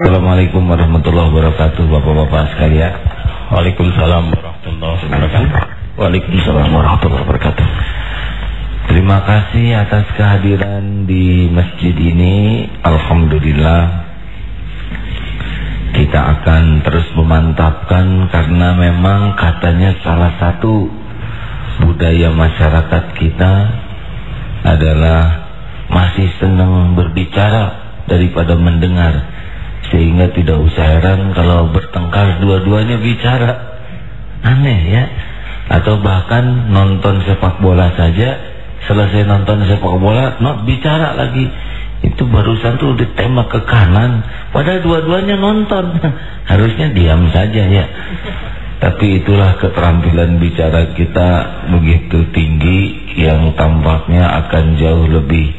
Assalamualaikum warahmatullahi wabarakatuh Bapak-bapak sekalian. Waalaikumsalam warahmatullahi wabarakatuh. Waalaikumsalam warahmatullahi wabarakatuh. Terima kasih atas kehadiran di masjid ini. Alhamdulillah Kita akan terus memantapkan Karena memang katanya salah satu Budaya masyarakat kita Adalah Masih senang berbicara Daripada mendengar sehingga tidak usah heran kalau bertengkar dua-duanya bicara. Aneh ya. Atau bahkan nonton sepak bola saja, selesai nonton sepak bola, not bicara lagi. Itu barusan tuh ditembak ke kanan, padahal dua-duanya nonton. Harusnya diam saja ya. Tapi itulah keterampilan bicara kita begitu tinggi yang tampaknya akan jauh lebih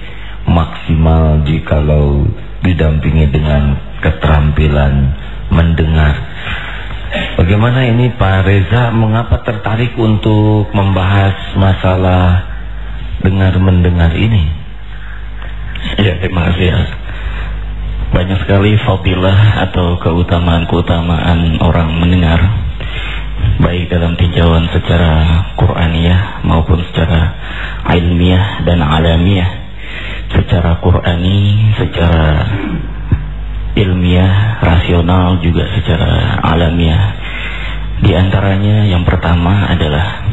maksimal jikalau didampingi dengan keterampilan mendengar. Bagaimana ini Pak Reza mengapa tertarik untuk membahas masalah dengar mendengar ini? Ya terima kasih ya. Banyak sekali fadilah atau keutamaan-keutamaan orang mendengar baik dalam tinjauan secara Qur'aniyah maupun secara ilmiah dan alamiah secara Qur'ani secara ilmiah, rasional juga secara alamiah. Di antaranya yang pertama adalah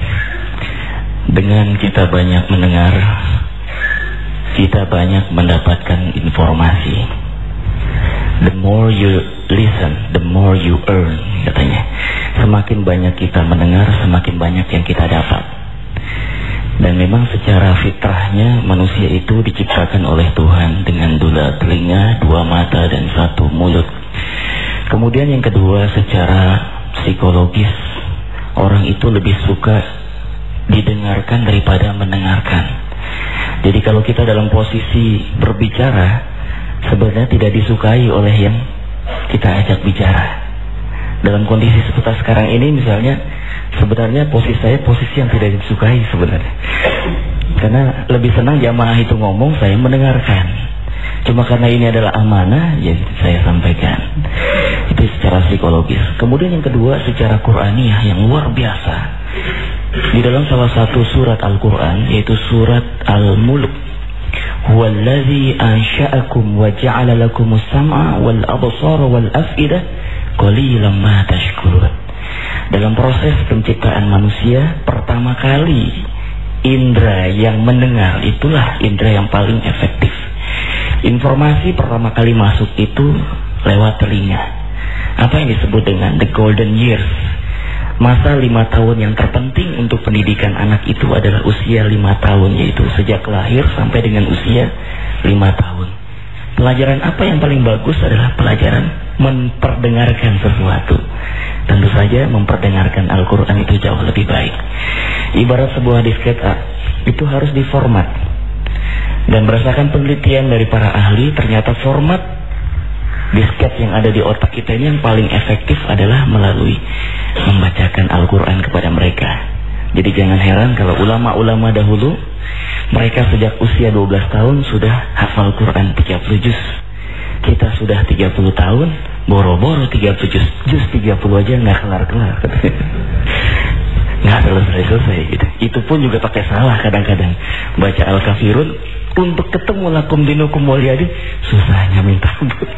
dengan kita banyak mendengar, kita banyak mendapatkan informasi. The more you listen, the more you earn, katanya. Semakin banyak kita mendengar, semakin banyak yang kita dapat. Dan memang secara fitrahnya manusia itu diciptakan oleh Tuhan dengan dua telinga, dua mata dan satu mulut. Kemudian yang kedua secara psikologis orang itu lebih suka didengarkan daripada mendengarkan. Jadi kalau kita dalam posisi berbicara sebenarnya tidak disukai oleh yang kita ajak bicara. Dalam kondisi seperti sekarang ini misalnya sebenarnya posisi saya posisi yang tidak disukai sebenarnya. Karena lebih senang jamaah itu ngomong, saya mendengarkan. Cuma karena ini adalah amanah, ya saya sampaikan. Itu secara psikologis. Kemudian yang kedua secara Qur'aniyah yang luar biasa. Di dalam salah satu surat Al-Quran, yaitu surat Al-Mulk. Huwallazi ansha'akum wa ja'ala lakumus sam'a wal. Dalam proses penciptaan manusia, pertama kali indera yang mendengar itulah indera yang paling efektif. Informasi pertama kali masuk itu lewat telinga. Apa yang disebut dengan the golden years? Masa lima tahun yang terpenting untuk pendidikan anak itu adalah usia lima tahun, yaitu sejak lahir sampai dengan usia lima tahun. Pelajaran apa yang paling bagus adalah pelajaran memperdengarkan sesuatu. Tentu saja memperdengarkan Al-Quran itu jauh lebih baik. Ibarat sebuah disket A, itu harus diformat. Dan berdasarkan penelitian dari para ahli, ternyata format disket yang ada di otak kita ini yang paling efektif adalah melalui membacakan Al-Quran kepada mereka. Jadi jangan heran kalau ulama-ulama dahulu, mereka sejak usia 12 tahun sudah hafal Quran 30 juz. Kita sudah 30 tahun, boro-boro 30 juz juz 30 aja nggak kelar-kelar nggak selesai-selesai gitu. Itu pun juga pakai salah kadang-kadang. Baca al-kafirun untuk ketemu lakum dinukum waliyadi susahnya minta ampun.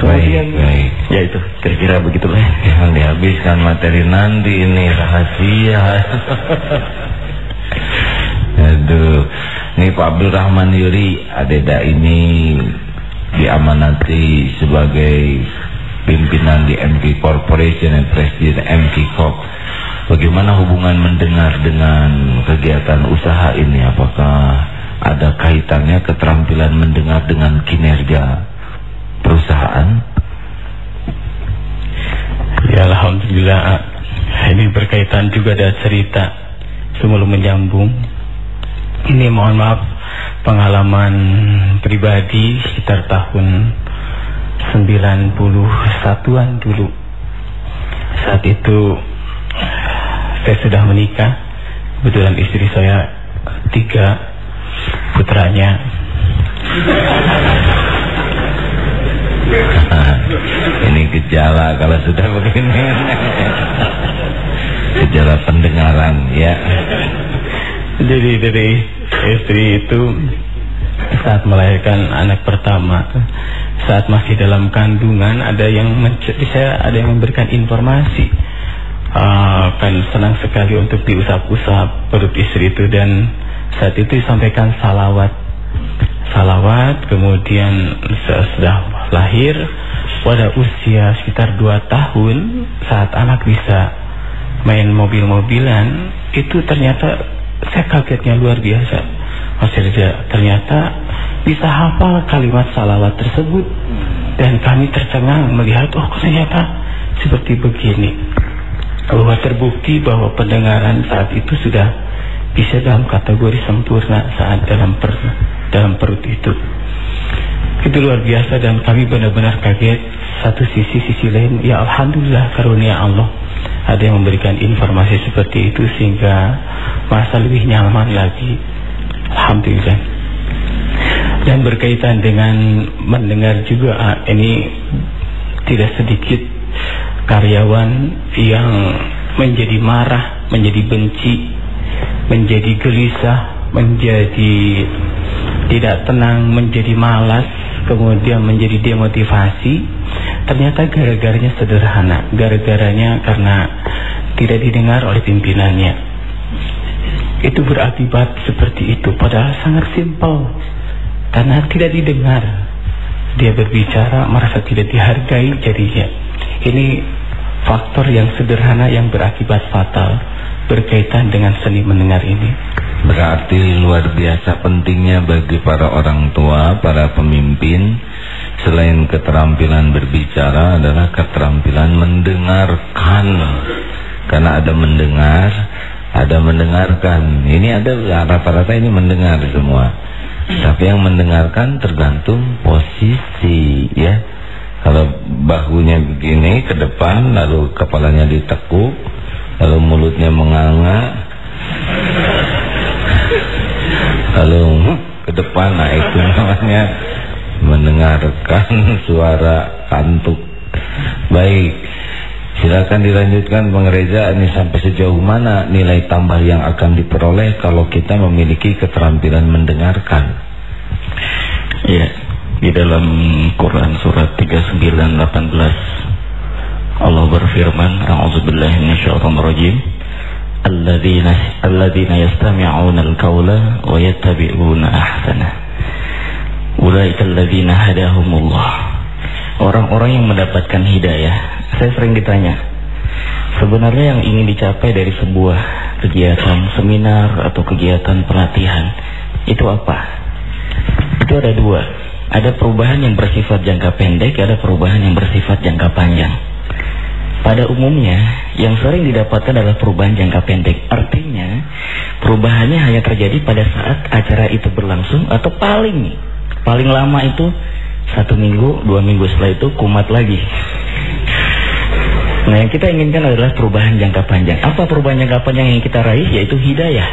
Kemudian baik, baik. ya itu kira-kira begitulah. Yang dihabiskan materi nanti ini rahasia. Aduh ini Pak Abdul Rahman Yuri adeda ini diamanati sebagai pimpinan di MK Corporation dan Presiden MK Corp. Bagaimana hubungan mendengar dengan kegiatan usaha ini? Apakah ada kaitannya keterampilan mendengar dengan kinerja perusahaan? Ya Alhamdulillah ini berkaitan juga ada cerita sebelum menyambung. Ini mohon maaf pengalaman pribadi sekitar tahun 91-an dulu. Saat itu saya sudah menikah. Kebetulan istri saya tiga putranya. gejala kalau sudah begini. gejala pendengaran ya. Jadi dari istri itu saat melahirkan anak pertama saat masih dalam kandungan ada yang saya ada yang memberikan informasi uh, kan senang sekali untuk diusap-usap perut istri itu dan saat itu disampaikan salawat. Salawat kemudian sudah lahir pada usia sekitar 2 tahun saat anak bisa main mobil-mobilan itu ternyata saya kagetnya luar biasa. Mas Irja ternyata bisa hafal kalimat salawat tersebut dan kami tercengang melihat oh ternyata seperti begini bahwa terbukti bahwa pendengaran saat itu sudah bisa dalam kategori sempurna saat dalam per, dalam perut itu. Itu luar biasa dan kami benar-benar kaget. Satu sisi sisi lain ya Alhamdulillah karunia Allah. Ada yang memberikan informasi seperti itu sehingga masa lebih nyaman lagi. Alhamdulillah. Dan berkaitan dengan mendengar juga ah, ini tidak sedikit karyawan yang menjadi marah, menjadi benci, menjadi gelisah, menjadi tidak tenang, menjadi malas, kemudian menjadi demotivasi. Ternyata gara-garanya sederhana, gara-garanya karena tidak didengar oleh pimpinannya. Itu berakibat seperti itu, padahal sangat simpel karena tidak didengar dia berbicara merasa tidak dihargai jadinya ini faktor yang sederhana yang berakibat fatal berkaitan dengan seni mendengar ini. Berarti luar biasa pentingnya bagi para orang tua para pemimpin selain keterampilan berbicara adalah keterampilan mendengarkan. Karena ada mendengar ada mendengarkan. Ini ada rata-rata ini mendengar semua. Tapi yang mendengarkan tergantung posisi ya. Kalau bahunya begini ke depan lalu kepalanya ditekuk lalu mulutnya menganga lalu ke depan nah itu namanya mendengarkan suara kantuk. Baik. Silakan dilanjutkan pengereja ini sampai sejauh mana nilai tambah yang akan diperoleh kalau kita memiliki keterampilan mendengarkan. Ya, di dalam Quran surat 3918 Allah berfirman, A'udzubillahi minasyaitonir rajim. Alladzina alladzina yastami'una al-qaula wa yattabi'una ahsana. Ulaika alladzina hadahumullah. Orang-orang yang mendapatkan hidayah saya sering ditanya, sebenarnya yang ingin dicapai dari sebuah kegiatan seminar atau kegiatan pelatihan, itu apa? Itu ada dua. Ada perubahan yang bersifat jangka pendek, ada perubahan yang bersifat jangka panjang. Pada umumnya, yang sering didapatkan adalah perubahan jangka pendek. Artinya, perubahannya hanya terjadi pada saat acara itu berlangsung atau paling paling lama itu satu minggu, dua minggu setelah itu kumat lagi. Nah yang kita inginkan adalah perubahan jangka panjang. Apa perubahan jangka panjang yang kita raih? Yaitu hidayah.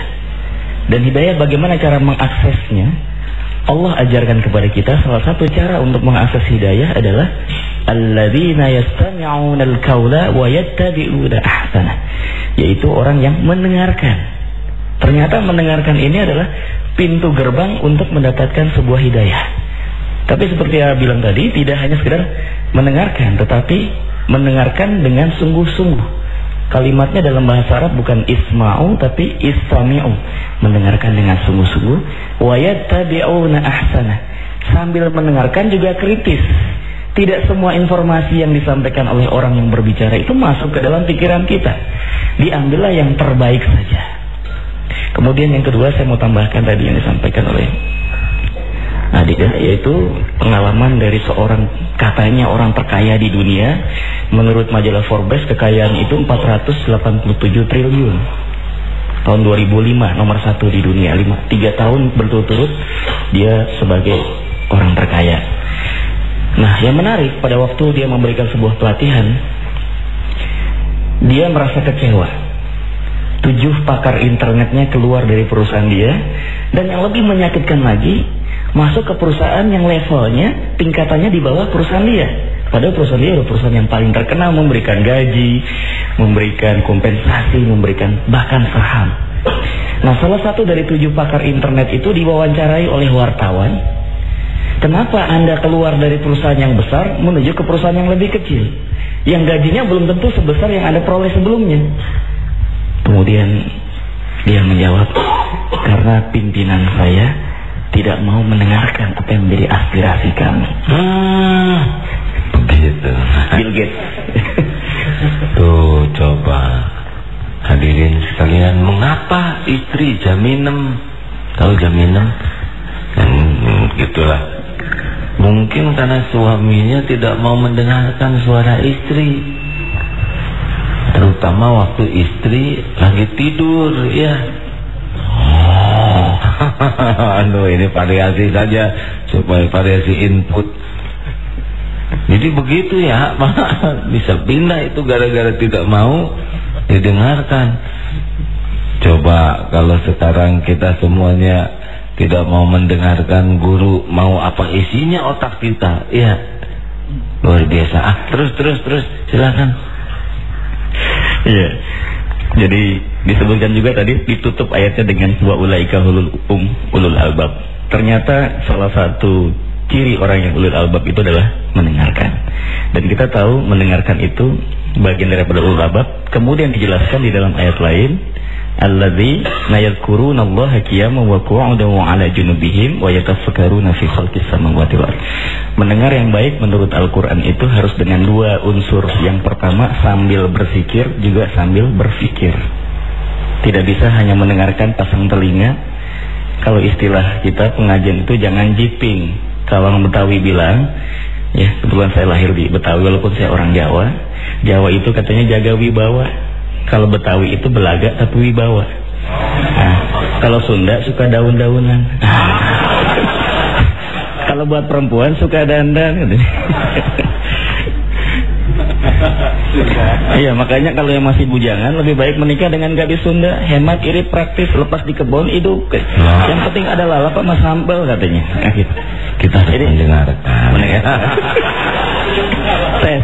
Dan hidayah bagaimana cara mengaksesnya? Allah ajarkan kepada kita salah satu cara untuk mengakses hidayah adalah alladzina al-qaula wa yattabi'una. Yaitu orang yang mendengarkan. Ternyata mendengarkan ini adalah pintu gerbang untuk mendapatkan sebuah hidayah. Tapi seperti yang bilang tadi, tidak hanya sekedar mendengarkan, tetapi mendengarkan dengan sungguh-sungguh. Kalimatnya dalam bahasa Arab bukan isma'u tapi istami'u. Mendengarkan dengan sungguh-sungguh. Wa yattabi'una ahsana. Sambil mendengarkan juga kritis. Tidak semua informasi yang disampaikan oleh orang yang berbicara itu masuk ke dalam pikiran kita. Diambillah yang terbaik saja. Kemudian yang kedua saya mau tambahkan tadi yang disampaikan oleh Adida yaitu pengalaman dari seorang katanya orang terkaya di dunia menurut majalah Forbes kekayaan itu 487 triliun. Tahun 2005 nomor satu di dunia. Lima tiga tahun berturut-turut dia sebagai orang terkaya. Nah yang menarik pada waktu dia memberikan sebuah pelatihan dia merasa kecewa. Tujuh pakar internetnya keluar dari perusahaan dia dan yang lebih menyakitkan lagi masuk ke perusahaan yang levelnya tingkatannya di bawah perusahaan dia. Padahal perusahaan dia adalah perusahaan yang paling terkenal memberikan gaji, memberikan kompensasi, memberikan bahkan saham. Nah salah satu dari tujuh pakar internet itu diwawancarai oleh wartawan. Kenapa anda keluar dari perusahaan yang besar menuju ke perusahaan yang lebih kecil? Yang gajinya belum tentu sebesar yang anda peroleh sebelumnya. Kemudian dia menjawab, karena pimpinan saya tidak mau mendengarkan apa yang menjadi aspirasi kami. Hmm, begitu. Bill Gates. Tuh coba hadirin sekalian, mengapa istri jaminem tahu jaminem? Hmm, gitulah. Mungkin karena suaminya tidak mau mendengarkan suara istri. Terutama waktu istri lagi tidur, ya. Oh, aduh ini variasi saja supaya variasi input. Jadi begitu ya, bisa pindah itu gara-gara tidak mau didengarkan. Coba kalau sekarang kita semuanya tidak mau mendengarkan guru mau apa isinya otak kita, ya luar biasa. Ah, terus terus terus silakan. Iya. Jadi disebutkan juga tadi ditutup ayatnya dengan wa ulaika ulul um ulul albab. Ternyata salah satu ciri orang yang ulul albab itu adalah mendengarkan. Dan kita tahu mendengarkan itu bagian daripada ulul albab. Kemudian dijelaskan di dalam ayat lain alladzi la yadhkuruna Allah qiyaman wa qu'udan wa 'ala junubihim wa yatafakkaruna fi khalqis samawati wal Mendengar yang baik menurut Al-Qur'an itu harus dengan dua unsur. Yang pertama sambil berpikir juga sambil berpikir. Tidak bisa hanya mendengarkan pasang telinga. Kalau istilah kita pengajian itu jangan jiping. Kalau Betawi bilang, ya kebetulan saya lahir di Betawi walaupun saya orang Jawa. Jawa itu katanya jaga wibawa. Kalau Betawi itu belaga tapi wibawa. Nah, kalau Sunda suka daun-daunan. kalau buat perempuan suka dandan gitu. Iya makanya kalau yang masih bujangan lebih baik menikah dengan gadis Sunda. Hemat irit praktis lepas di kebun hidup. Nah. yang penting ada lalap sama sambal katanya. Nah, gitu. kita Jadi, mendengarkan. Mendengarkan tes.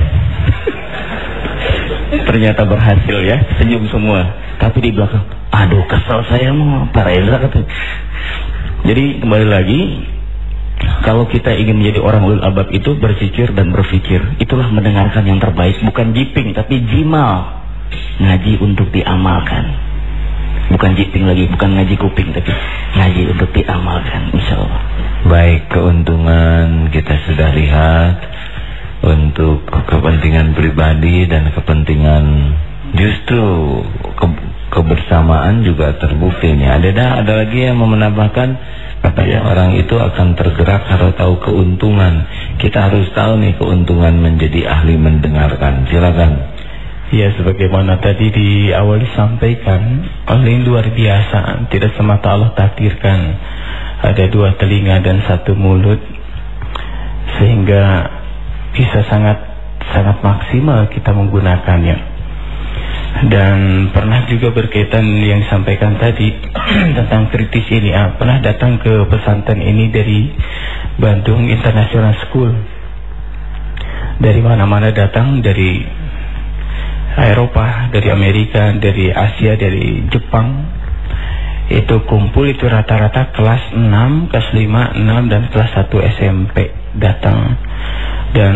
Ternyata berhasil ya senyum semua. Tapi di belakang aduh kesel saya mau Pak Reza katanya. Jadi kembali lagi kalau kita ingin menjadi orang ulul albab itu berpikir dan berpikir. Itulah mendengarkan yang terbaik. Bukan jiping tapi jimal. Ngaji untuk diamalkan. Bukan jiping lagi bukan ngaji kuping tapi ngaji untuk diamalkan insya Allah baik keuntungan kita sudah lihat untuk kepentingan pribadi dan kepentingan justru ke, kebersamaan juga terbukti nih ada ada lagi yang menambahkan Katanya orang itu akan tergerak kalau tahu keuntungan. Kita harus tahu nih keuntungan menjadi ahli mendengarkan. Silakan. Ya sebagaimana tadi di awal disampaikan oleh luar biasa tidak semata Allah takdirkan ada dua telinga dan satu mulut sehingga bisa sangat sangat maksimal kita menggunakannya dan pernah juga berkaitan yang disampaikan tadi tentang kritis ini. Ah, pernah datang ke pesantren ini dari Bandung International School. Dari mana-mana datang dari Eropa dari Amerika dari Asia dari Jepang. Itu kumpul itu rata-rata kelas 6 kelas 5 6 dan kelas 1 SMP datang. Dan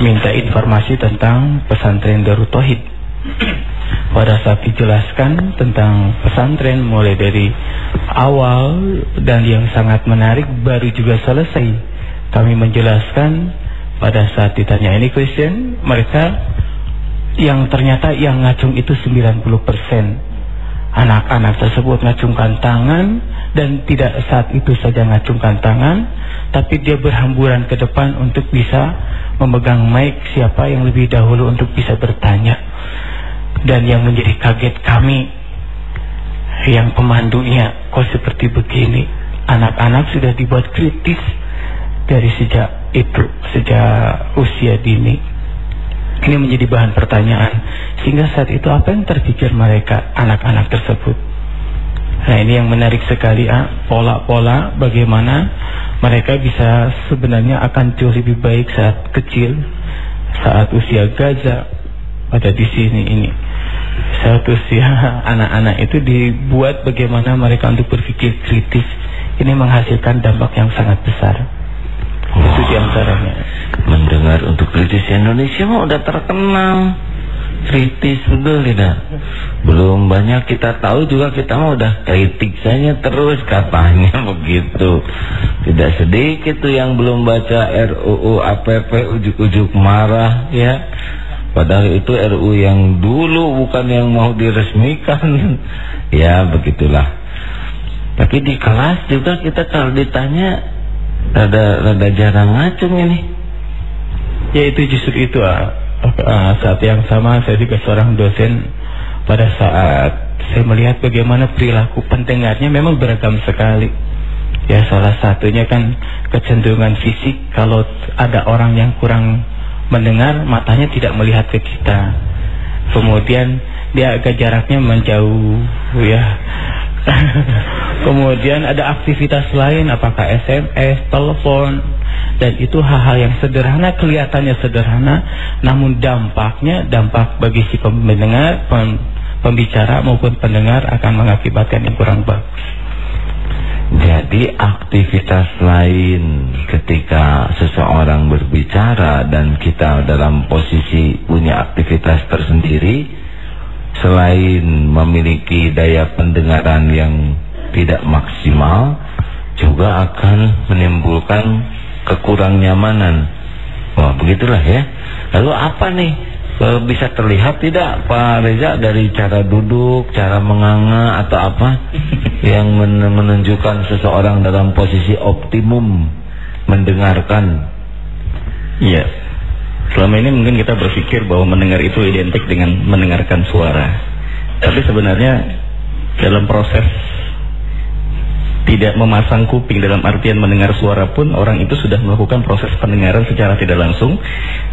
minta informasi tentang pesantren Darut pada saat dijelaskan tentang pesantren mulai dari awal dan yang sangat menarik baru juga selesai kami menjelaskan pada saat ditanya ini question mereka yang ternyata yang ngacung itu 90% anak-anak tersebut ngacungkan tangan dan tidak saat itu saja ngacungkan tangan tapi dia berhamburan ke depan untuk bisa memegang mic siapa yang lebih dahulu untuk bisa bertanya dan yang menjadi kaget kami yang pemandunya kok seperti begini? Anak-anak sudah dibuat kritis dari sejak itu sejak usia dini. Ini menjadi bahan pertanyaan. Sehingga saat itu apa yang terpikir mereka anak-anak tersebut? Nah ini yang menarik sekali ah, pola-pola bagaimana mereka bisa sebenarnya akan jauh lebih baik saat kecil, saat usia gajah pada di sini ini. Saat usia anak-anak itu dibuat bagaimana mereka untuk berpikir kritis. Ini menghasilkan dampak yang sangat besar. Wow. Itu di antaranya. Mendengar untuk kritis Indonesia mah udah terkenal kritis betul tidak belum banyak kita tahu juga kita mau udah kritik saja terus katanya begitu tidak sedikit tuh yang belum baca RUU APP ujuk-ujuk marah ya padahal itu RUU yang dulu bukan yang mau diresmikan. Ya begitulah. Tapi di kelas juga kita kalau ditanya rada rada jarang ngacung ini. Ya itu justru itu ah. Uh, saat yang sama saya juga seorang dosen pada saat saya melihat bagaimana perilaku pendengarnya memang beragam sekali. Ya salah satunya kan kecenderungan fisik kalau ada orang yang kurang mendengar matanya tidak melihat ke kita. Kemudian dia agak jaraknya menjauh ya. Kemudian ada aktivitas lain apakah SMS, telepon dan itu hal-hal yang sederhana kelihatannya sederhana namun dampaknya dampak bagi si pendengar pembicara maupun pendengar akan mengakibatkan yang kurang bagus jadi aktivitas lain ketika seseorang berbicara dan kita dalam posisi punya aktivitas tersendiri selain memiliki daya pendengaran yang tidak maksimal juga akan menimbulkan kekurang nyamanan. Wah, begitulah ya. Lalu apa nih? E, bisa terlihat tidak Pak Reza dari cara duduk, cara menganga atau apa yang men menunjukkan seseorang dalam posisi optimum mendengarkan? Iya. Selama ini mungkin kita berpikir bahwa mendengar itu identik dengan mendengarkan suara. Tapi sebenarnya dalam proses tidak memasang kuping dalam artian mendengar suara pun orang itu sudah melakukan proses pendengaran secara tidak langsung.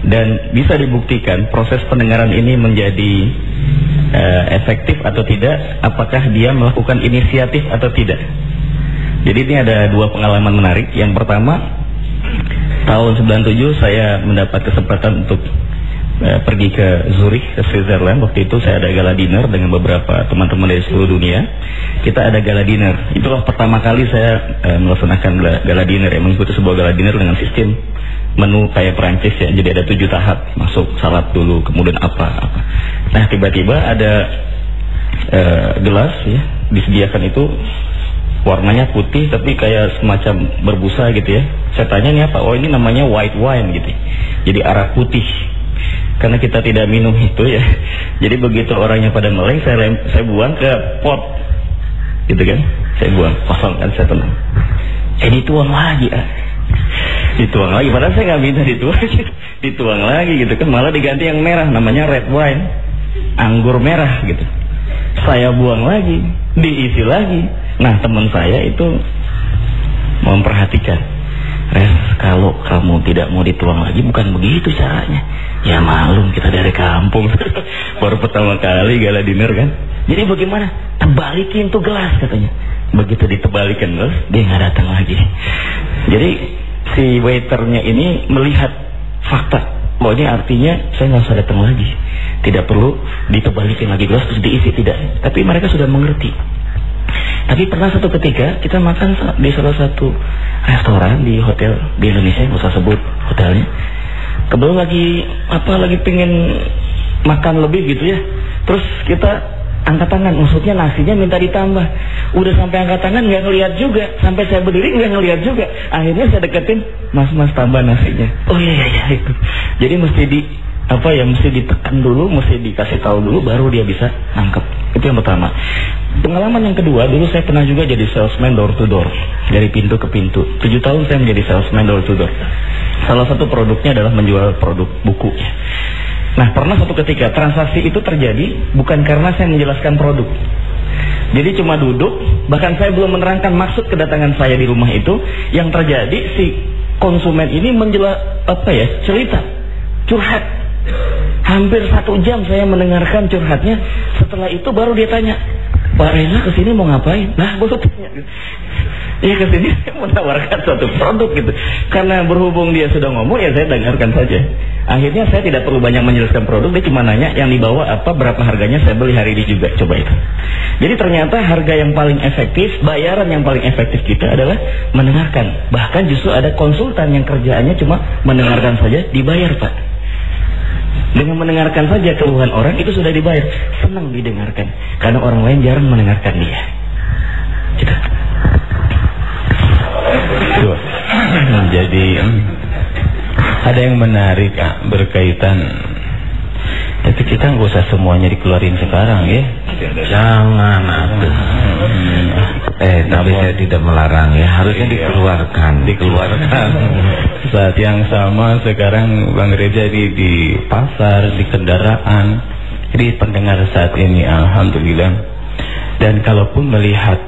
Dan bisa dibuktikan proses pendengaran ini menjadi uh, efektif atau tidak apakah dia melakukan inisiatif atau tidak. Jadi ini ada dua pengalaman menarik. Yang pertama tahun 97 saya mendapat kesempatan untuk uh, pergi ke Zurich, ke Switzerland. Waktu itu saya ada gala dinner dengan beberapa teman-teman dari seluruh dunia. Kita ada gala dinner. Itulah pertama kali saya uh, melaksanakan gala dinner, ya, mengikuti sebuah gala dinner dengan sistem menu kayak Perancis ya. Jadi ada tujuh tahap, masuk salad dulu, kemudian apa apa. Nah tiba-tiba ada uh, gelas ya disediakan itu warnanya putih tapi kayak semacam berbusa gitu ya. Saya tanya nih apa? Oh ini namanya white wine gitu. Jadi arak putih karena kita tidak minum itu ya. Jadi begitu orangnya pada meleng saya lem, saya buang ke pot. Gitu kan? Saya buang, kosong kan saya tenang. Saya dituang lagi ah. Dituang lagi padahal saya nggak minta dituang. dituang lagi gitu kan malah diganti yang merah namanya red wine. Anggur merah gitu. Saya buang lagi, diisi lagi. Nah, teman saya itu memperhatikan Res, kalau kamu tidak mau dituang lagi bukan begitu caranya. Ya malum kita dari kampung. Baru pertama kali gala dinner kan. Jadi bagaimana? Tebalikin tuh gelas katanya. Begitu ditebalikan gelas, dia nggak datang lagi. Jadi si waiternya ini melihat fakta ini artinya saya nggak usah datang lagi. Tidak perlu ditebalikin lagi gelas terus diisi tidak. Tapi mereka sudah mengerti. Tapi pernah satu ketika kita makan di salah satu restoran di hotel di Indonesia, nggak usah sebut hotelnya. Kebetulan lagi apa lagi pengen makan lebih gitu ya. Terus kita angkat tangan, maksudnya nasinya minta ditambah. Udah sampai angkat tangan nggak ngelihat juga, sampai saya berdiri nggak ngelihat juga. Akhirnya saya deketin, mas mas tambah nasinya. Oh iya iya iya itu. Jadi mesti di apa ya mesti ditekan dulu, mesti dikasih tahu dulu, baru dia bisa nangkep. Itu yang pertama. Pengalaman yang kedua, dulu saya pernah juga jadi salesman door to door. Dari pintu ke pintu. Tujuh tahun saya menjadi salesman door to door. Salah satu produknya adalah menjual produk buku. Nah, pernah satu ketika transaksi itu terjadi bukan karena saya menjelaskan produk. Jadi cuma duduk, bahkan saya belum menerangkan maksud kedatangan saya di rumah itu. Yang terjadi si konsumen ini menjelas apa ya cerita, curhat Hampir satu jam saya mendengarkan curhatnya. Setelah itu baru dia tanya, Pak Reza ke sini mau ngapain? Nah, gue tanya. Ya ke sini menawarkan suatu produk gitu. Karena berhubung dia sudah ngomong, ya saya dengarkan saja. Akhirnya saya tidak perlu banyak menjelaskan produk, dia cuma nanya yang dibawa apa, berapa harganya, saya beli hari ini juga. Coba itu. Jadi ternyata harga yang paling efektif, bayaran yang paling efektif kita adalah mendengarkan. Bahkan justru ada konsultan yang kerjaannya cuma mendengarkan saja, dibayar Pak. Dengan mendengarkan saja keluhan orang itu sudah dibayar. Senang didengarkan. Karena orang lain jarang mendengarkan dia. Gitu. Jadi ada yang menarik berkaitan tapi kita nggak usah semuanya dikeluarin sekarang ya. Jangan atuh. Hmm. Eh, tapi saya tidak melarang ya, harusnya iya. dikeluarkan, dikeluarkan. Saat yang sama sekarang Bang Reja di di pasar, di kendaraan, di pendengar saat ini alhamdulillah. Dan kalaupun melihat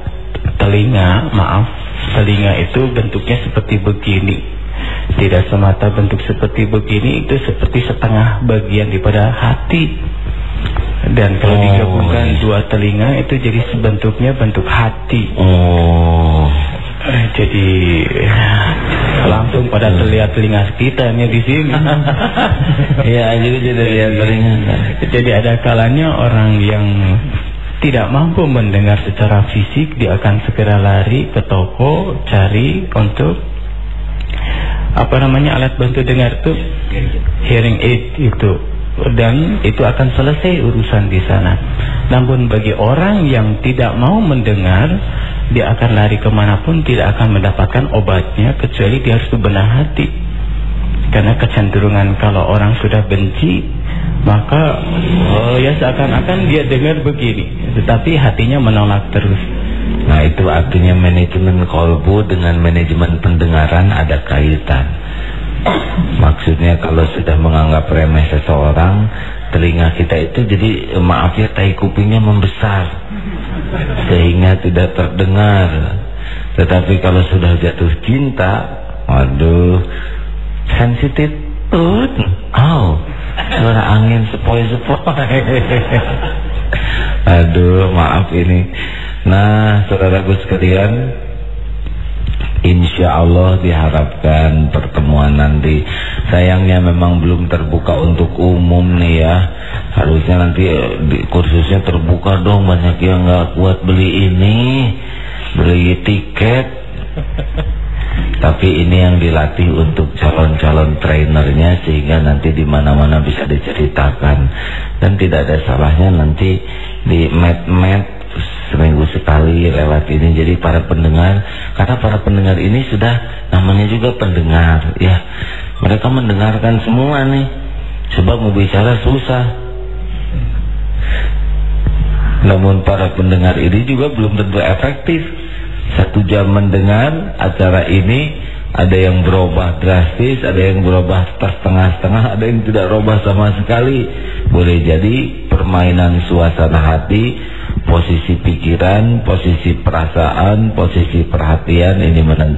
telinga, maaf, telinga itu bentuknya seperti begini tidak semata bentuk seperti begini itu seperti setengah bagian daripada hati. Dan kalau oh, digabungkan dua telinga itu jadi sebentuknya bentuk hati. Oh. Eh, jadi langsung pada terlihat telinga kita nih di sini. ya, jadi jadi lihat telinga. Jadi ada kalanya orang yang tidak mampu mendengar secara fisik dia akan segera lari ke toko cari untuk apa namanya alat bantu dengar itu hearing aid itu dan itu akan selesai urusan di sana. Namun bagi orang yang tidak mau mendengar, dia akan lari ke mana pun tidak akan mendapatkan obatnya kecuali dia harus bebenah hati. Karena kecenderungan kalau orang sudah benci, maka oh ya seakan-akan dia dengar begini, tetapi hatinya menolak terus. Nah itu artinya manajemen kolbu dengan manajemen pendengaran ada kaitan. Maksudnya kalau sudah menganggap remeh seseorang, telinga kita itu jadi maaf ya tai kupingnya membesar. Sehingga tidak terdengar. Tetapi kalau sudah jatuh cinta, waduh, sensitif. Oh, suara angin sepoi-sepoi. Aduh, maaf ini. Nah, saudaraku sekalian, Insya Allah diharapkan pertemuan nanti. Sayangnya memang belum terbuka untuk umum nih ya. Harusnya nanti eh, kursusnya terbuka dong. Banyak yang gak kuat beli ini Beli tiket. Tapi ini yang dilatih untuk calon-calon trainernya Sehingga nanti di mana-mana bisa diceritakan. Dan tidak ada salahnya nanti di med-med seminggu sekali lewat ini. Jadi para pendengar karena para pendengar ini sudah namanya juga pendengar ya. Mereka mendengarkan semua nih. Sebab mau bicara susah. Namun para pendengar ini juga belum tentu efektif. Satu jam mendengar acara ini ada yang berubah drastis, ada yang berubah setengah-setengah, ada yang tidak berubah sama sekali. Boleh jadi permainan suasana hati posisi pikiran, posisi perasaan, posisi perhatian ini menentukan